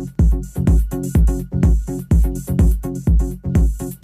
Thank you.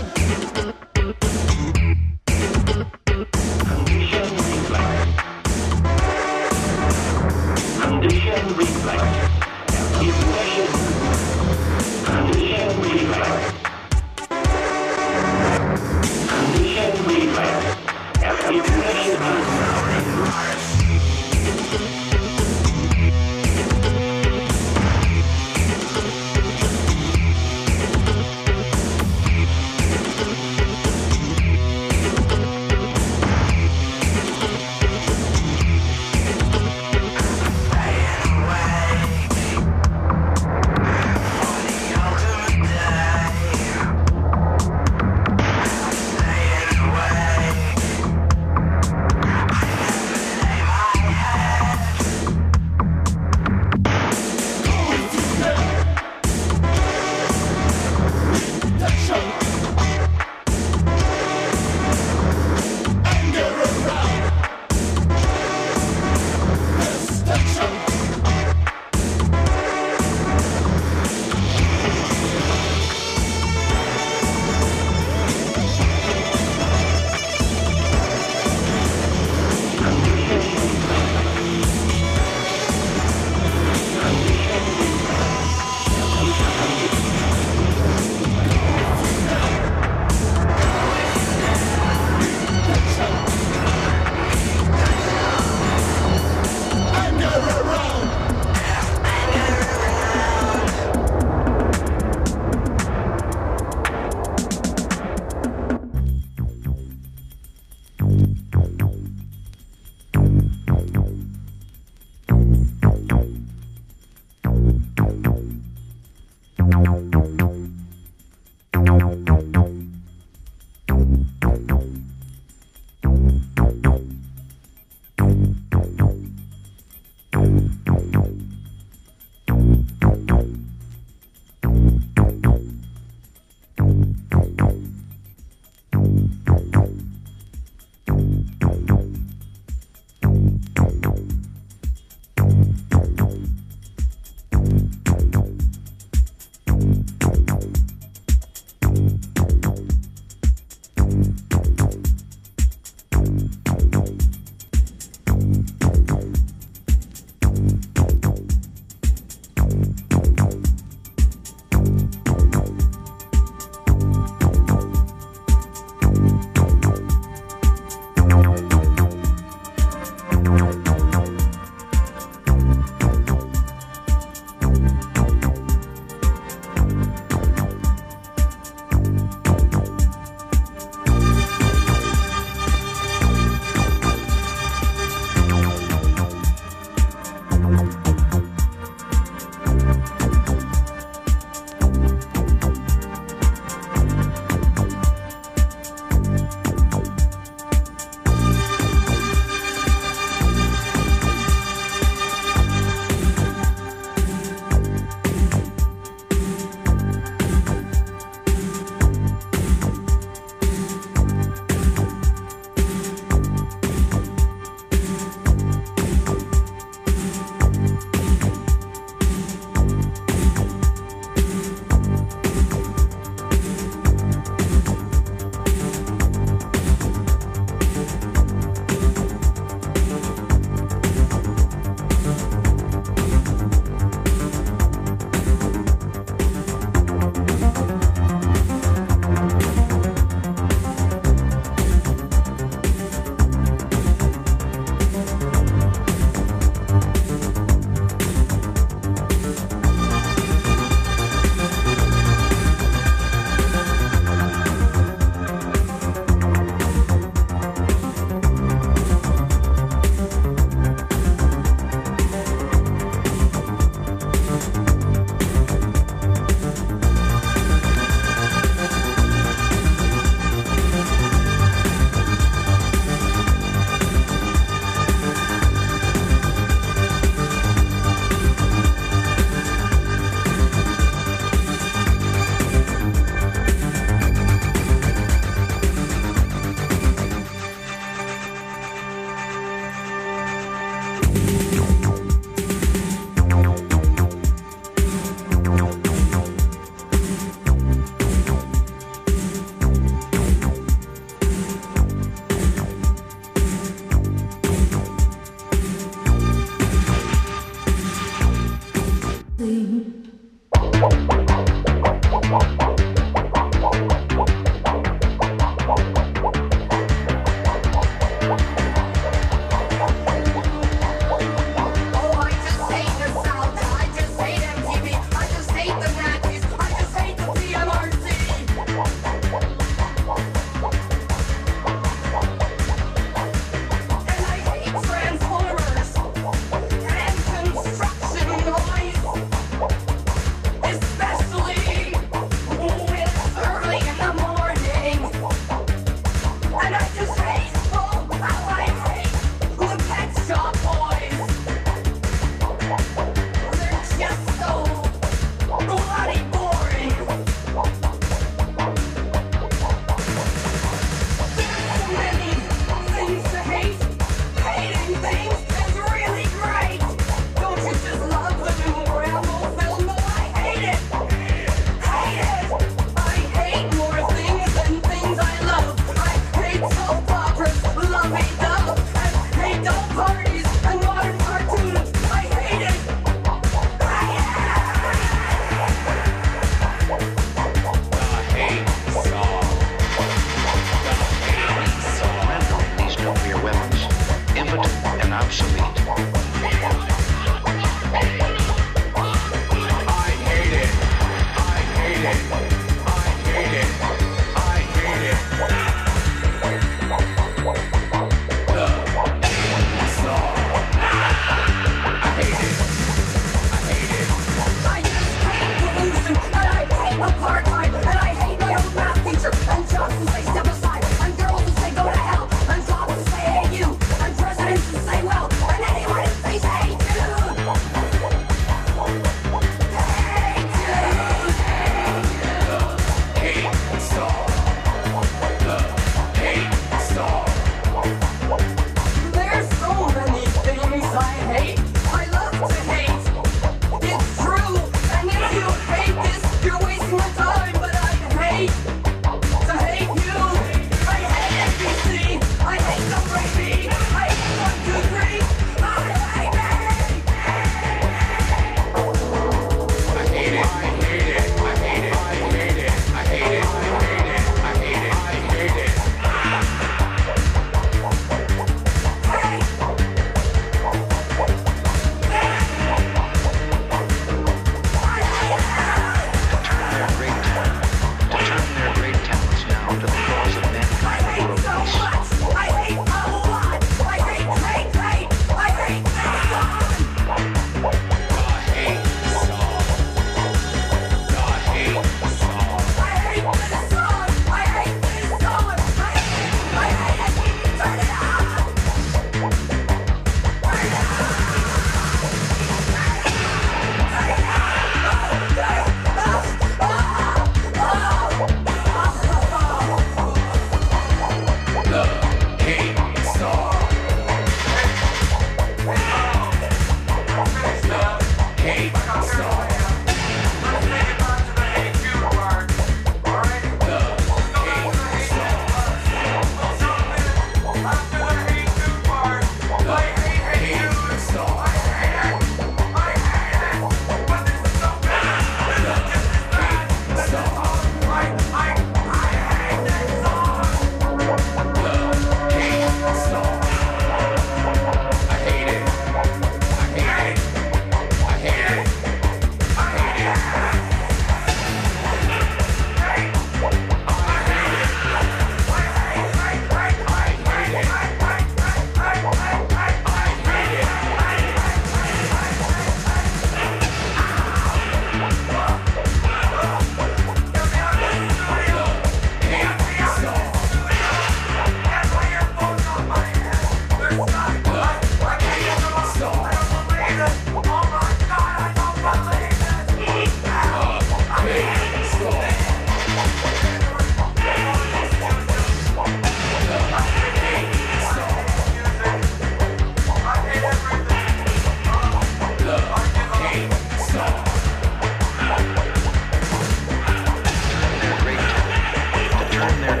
down there.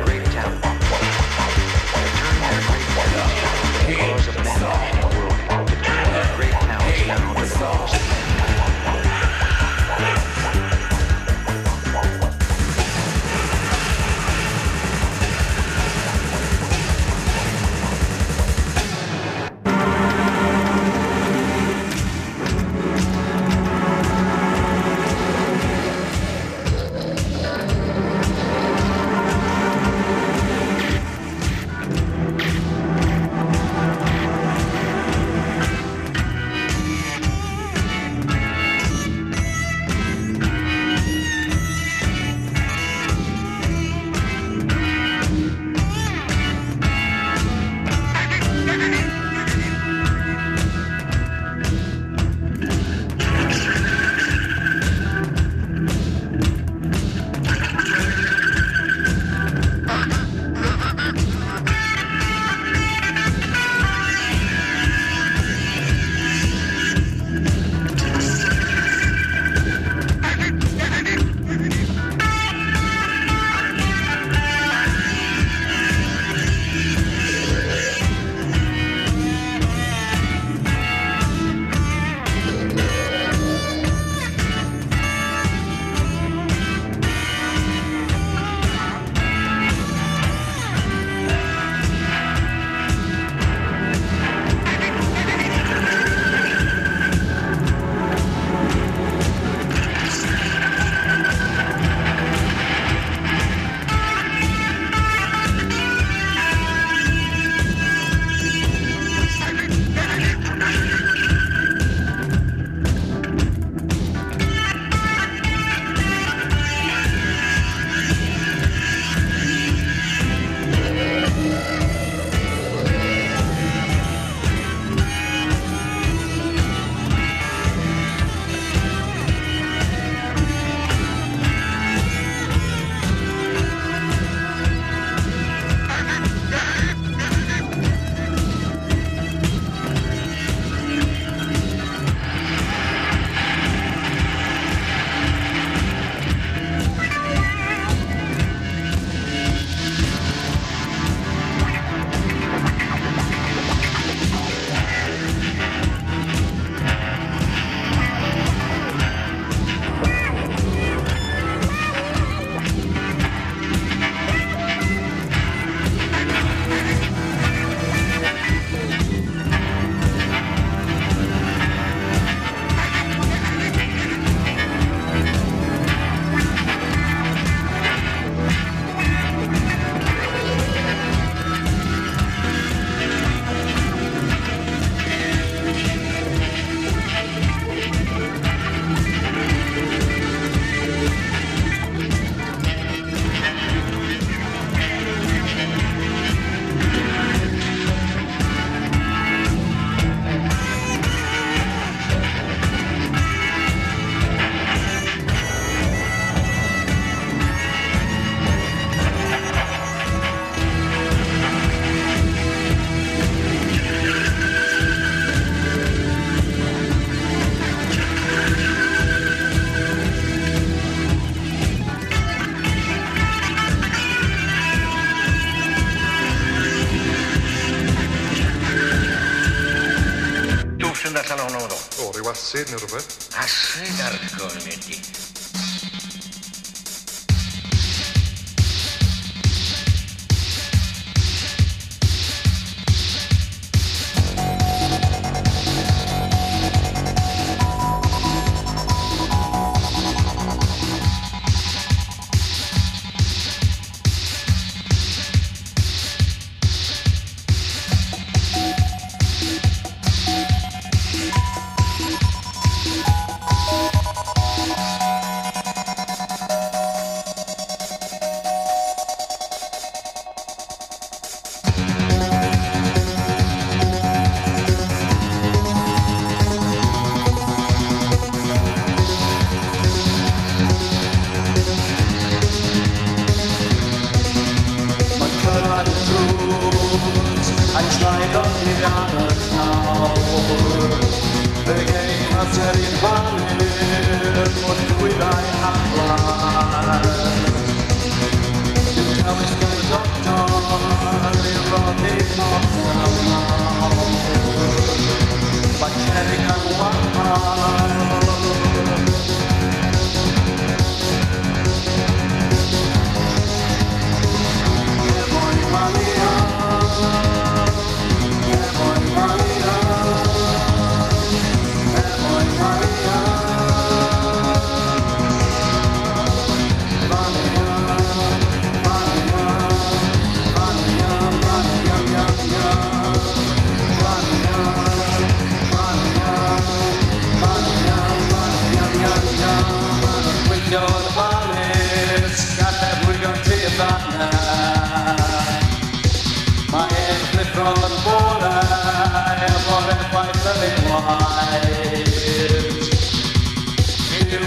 Schöner, was? Ah, schöner Comedy.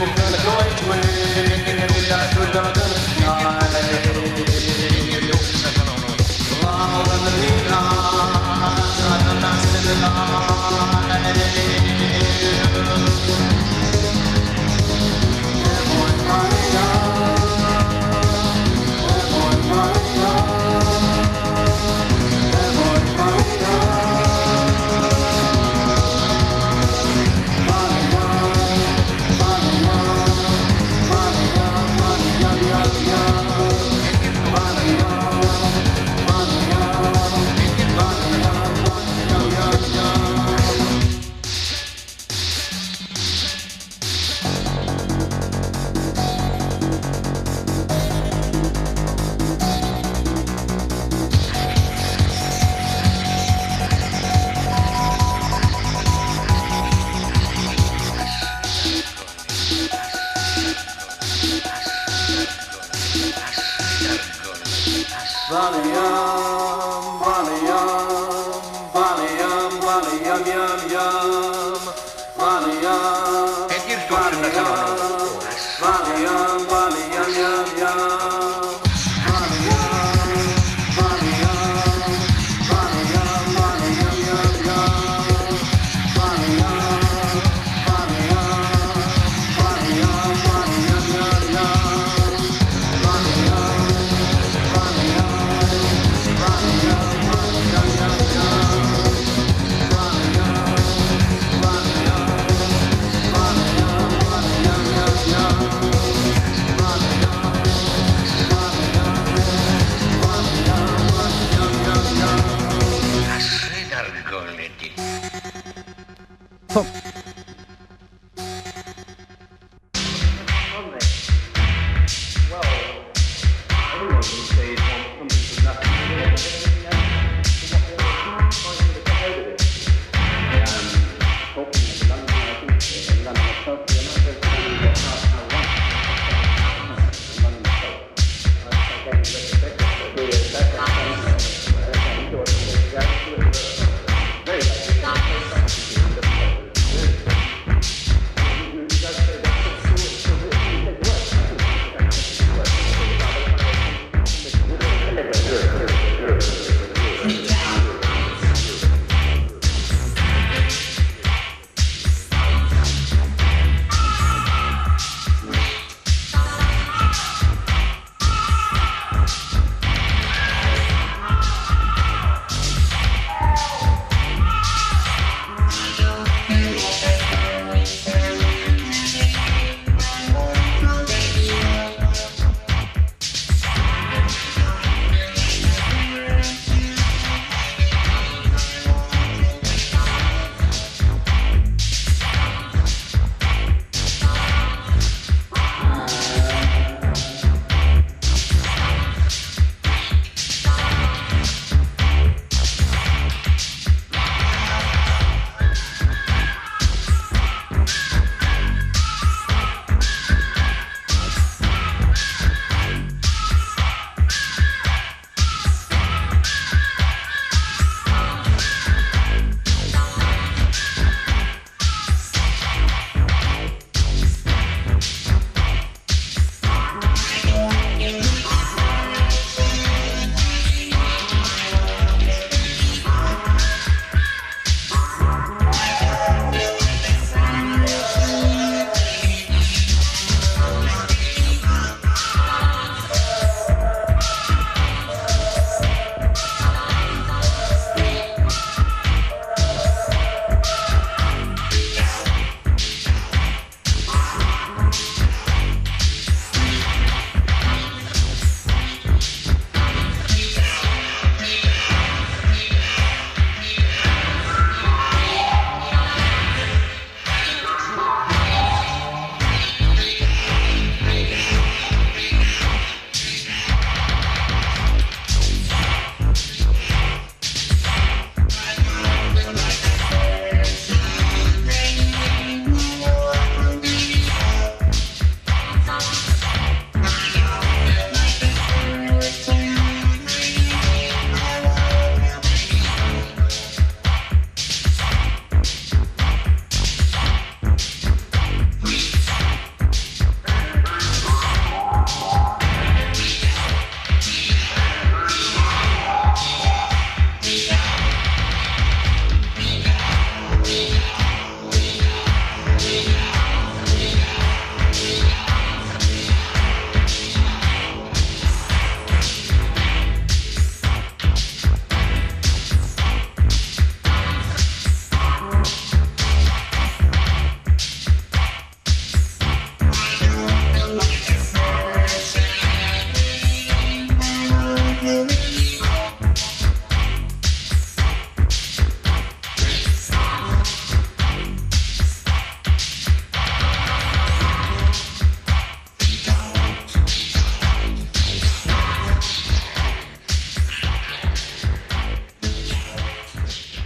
المبتلى كويت والعدو الدردن